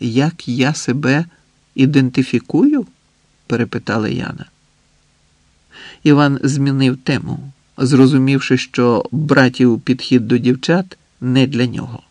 як я себе ідентифікую? перепитала Яна. Іван змінив тему, зрозумівши, що братів підхід до дівчат не для нього.